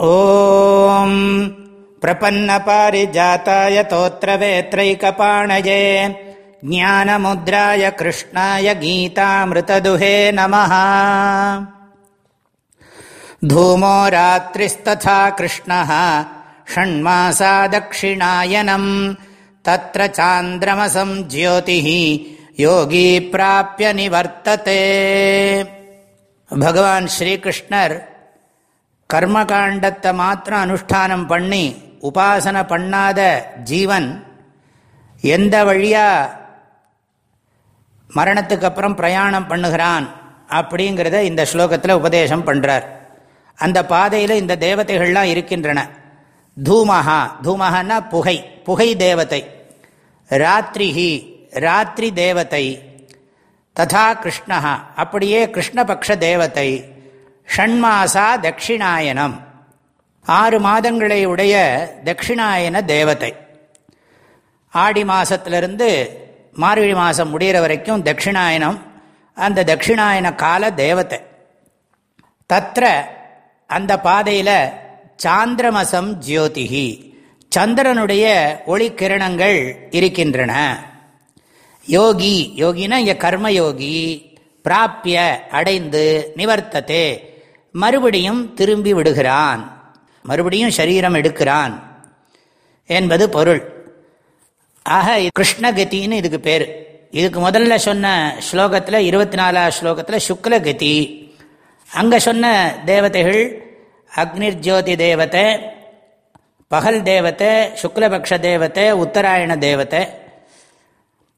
ॐ प्रपन्नपारिजाताय तोत्रवेत्रैकपाणये ज्ञानमुद्राय कृष्णाय गीतामृतदुहे नमः धूमो रात्रिस्तथा कृष्णः षण्मासा दक्षिणायनम् तत्र चान्द्रमसं ज्योतिः योगी प्राप्य निवर्तते भगवान् श्रीकृष्णर् கர்மகாண்டத்தை மாத்திரம் அனுஷ்டானம் பண்ணி உபாசனை பண்ணாத ஜீவன் எந்த வழியாக மரணத்துக்கு அப்புறம் பிரயாணம் பண்ணுகிறான் அப்படிங்கிறத இந்த ஸ்லோகத்தில் உபதேசம் பண்ணுறார் அந்த பாதையில் இந்த தேவதைகள்லாம் இருக்கின்றன. தூமஹா. தூமஹான்னா புகை. புகை தேவதை. ராத்திரிஹி. ராத்திரி தேவதை. ததா கிருஷ்ணஹா. அப்படியே கிருஷ்ணபக்ஷ தேவதை. ஷண்மாசா தட்சிணாயனம். ஆறு மாதங்களை உடைய தட்சிணாயன தேவதை. ஆடி மாசத்திலிருந்து மார்கழி மாதம் முடிகிற வரைக்கும் தட்சிணாயனம் அந்த தட்சிணாயன கால தேவத்தை தத்திர அந்த பாதையில் சாந்திரமசம் ஜோதிகி. சந்திரனுடைய ஒளிக்கிரணங்கள் இருக்கின்றன. யோகி யோகினா இங்கே கர்மயோகி பிராப்பிய அடைந்து நிவர்த்தத்தே மறுபடியும் திரும்பி விடுகிறான். மறுபடியும் சரீரம் எடுக்கிறான் என்பது பொருள். ஆக கிருஷ்ணகத்தின்னு இதுக்கு பேர். இதுக்கு முதல்ல சொன்ன ஸ்லோகத்தில் இருபத்தி நாலாவது ஸ்லோகத்தில் சுக்லகதி. அங்கே சொன்ன தேவதைகள் அக்னிர் ஜோதி தேவத்தை பகல் தேவத்தை சுக்லபக்ஷ தேவத்தை உத்தராயண தேவத்தை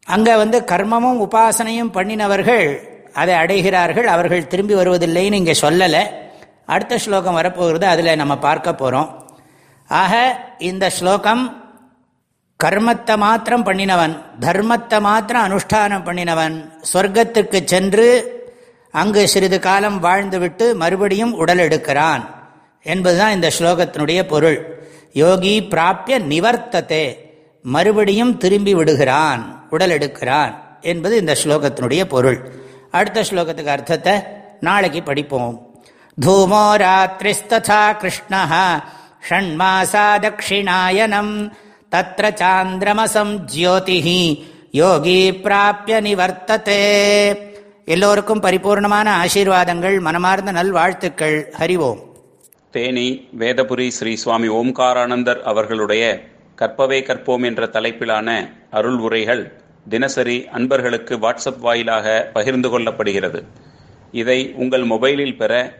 அங்கே வந்து கர்மமும் உபாசனையும் பண்ணினவர்கள் அதை அடைகிறார்கள். அவர்கள் திரும்பி வருவதில்லைன்னு இங்கே சொல்லலை. அடுத்த ஸ்லோகம் வரப்போகிறது அதில் நம்ம பார்க்க போகிறோம் ஆக இந்த ஸ்லோகம் கர்மத்தை மாத்திரம் பண்ணினவன் தர்மத்தை மாத்திரம் அனுஷ்டானம் பண்ணினவன் சொர்க்கத்துக்கு சென்று அங்கு சிறிது காலம் வாழ்ந்துவிட்டு மறுபடியும் உடல் எடுக்கிறான். என்பதுதான் இந்த ஸ்லோகத்தினுடைய பொருள். யோகி பிராப்பிய நிவர்த்தத்தை மறுபடியும் திரும்பி விடுகிறான் உடல் எடுக்கிறான் என்பது இந்த ஸ்லோகத்தினுடைய பொருள். அடுத்த ஸ்லோகத்துக்கு அர்த்தத்தை நாளைக்கு படிப்போம். தூமோ ராத்திரிஸ்தா கிருஷ்ண ஷண்மாசா தட்சிணாயனம் சாந்திரமசம் ஜோதிஹி யோகி பிராபிய நிவர்த்ததே எல்லோருக்கும் பரிபூர்ணமான ஆசீர்வாதங்கள் மனமார்ந்த நல்வாழ்த்துக்கள். ஹரிவோம் தேனி வேதபுரி ஸ்ரீ சுவாமி ஓம்காரானந்தர் அவர்களுடைய கற்பவே கற்போம் என்ற தலைப்பிலான அருள் உரைகள் தினசரி அன்பர்களுக்கு வாட்ஸ்அப் வாயிலாக பகிர்ந்து கொள்ளப்படுகிறது. இதை உங்கள் மொபைலில் பெற